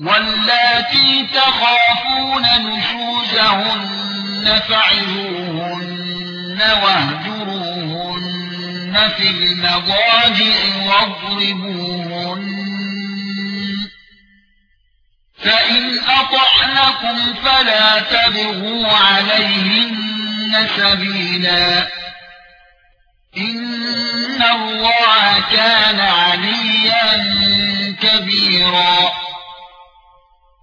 واللاتي تخافون نشوزهن فعظوهن واهجروهن في المضاجع واضربوهن فإن أطعنكم فلا تبغوا عليهن سبيلا إن الله كان عليا كبيرا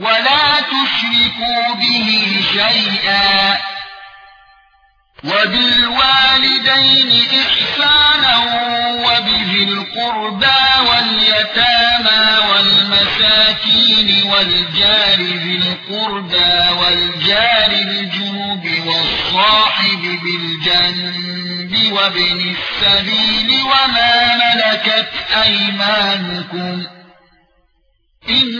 وَلَا تُشْرِكُوا بِهِ شَيْئًا. وَبِالْوَالِدَيْنِ إِحْسَانًا وَبِذِي الْقُرْبَى وَالْيَتَامَى وَالْمَسَاكِينِ وَالْجَارِ ذِي الْقُرْبَى وَالْجَارِ الْجُنُبِ وَالصَّاحِبِ بِالْجَنبِ وَابْنِ السَّبِيلِ وَمَا مَلَكَتْ أَيْمَانُكُمْ إِنَّ